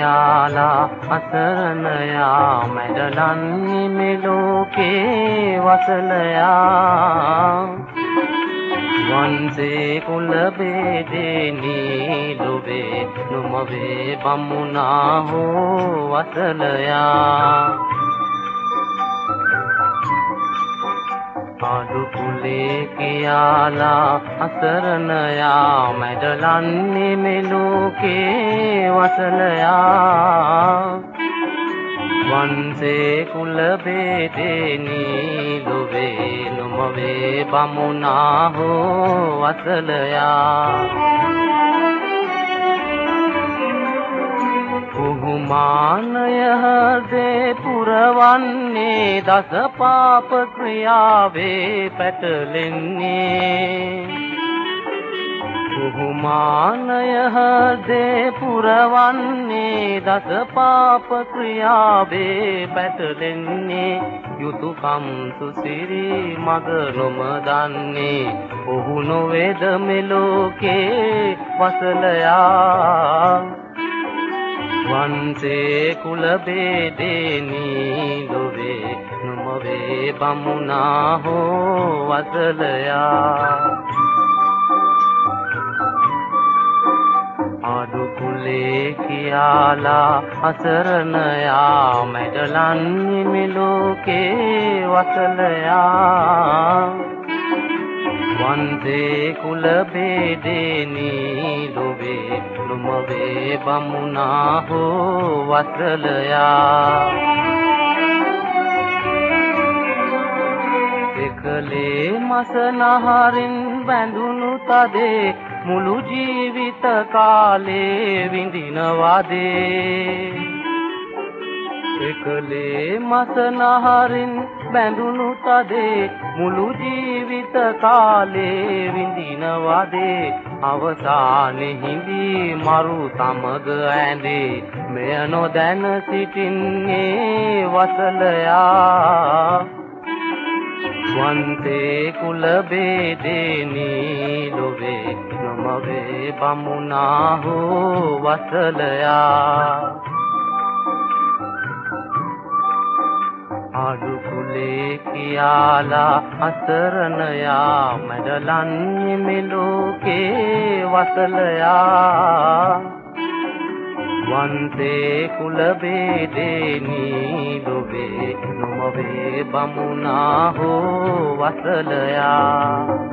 කියාලා අසරණයා මැඩලන්නේ මෙලෝකේ වසලයා වන්සේ කුල බේදෙනී ලොවේ නොමවේ බමුණා හෝ වසලයා පාඩු කුලේ කියාලා අසරණයා මැඩලන්නේ මෙලෝකේ වසලයා. වන්සේ කුල බේදෙනී ලොවේ නොමවේ බමුණා හෝ වසලයා. පුරවන්නේ දස පාප ක්‍රියාවේ පැටලෙන්නේ. කුහුමානය හදේ පුරවන්නේ දස පාප ක්‍රියාවේ පැටලෙන්නේ. යුතුයකම් සුසිරි මග නොම දන්නේ ඔහු නොවේද මෙලෝකේ වසලයා? වන්සේ කුල බේදෙනී ලොවේ නොමවේ බමුණා හෝ වසලයා. ආඩු කුලේ කියාලා අසරණයා මැඩලන්නේ මෙලෝකේ වසලයා. වන්සේ කුල බේදෙනී ලොවේ නොමවේ බමුණා හෝ වසලයා එකලේ මසනහරින් බැඳුණු තදේ මුළු ජීවිත කාලේ විඳිනවාදේ එකලේ මසනහරින් බැඳුණු තදේ මුළු ජීවිත කාලේ විඳිනවදේ. අවසානෙ හිඳී මරු සමග ඇඳේ. මෙය නොදැන සිටින්නේ වසලයා. වන්තේ කුල බේදෙනී ලොවේ නොමවේ බමුණා හෝ වසලයා. ආඩු කුලේ කියාලා අසරණයා මැඩලන්නේ මෙලෝකේ වසලයා. වන්සේ කුල බේදෙනී ලොවේ නොමවේ බමුණා හෝ වසලයා.